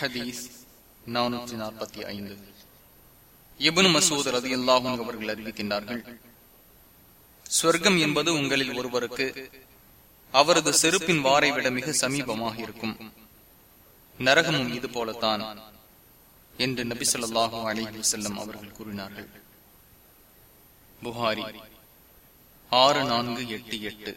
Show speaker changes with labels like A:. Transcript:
A: ஹதீஸ் நானூற்றி நாற்பத்தி ஐந்து. இபனு மசூத் ரதி அல்லாஹும் அவர்கள் அறிவிக்கின்றார்கள் சொர்க்கம் என்பது உங்களில் ஒருவருக்கு அவரது செருப்பின் வாரை விட மிக சமீபமாக இருக்கும். நரகமும் இது போலத்தான் என்று நபி சொல்லாஹு அலிஹி செல்லம் அவர்கள் கூறினார்கள். புகாரி ஆறு நான்கு எட்டு எட்டு.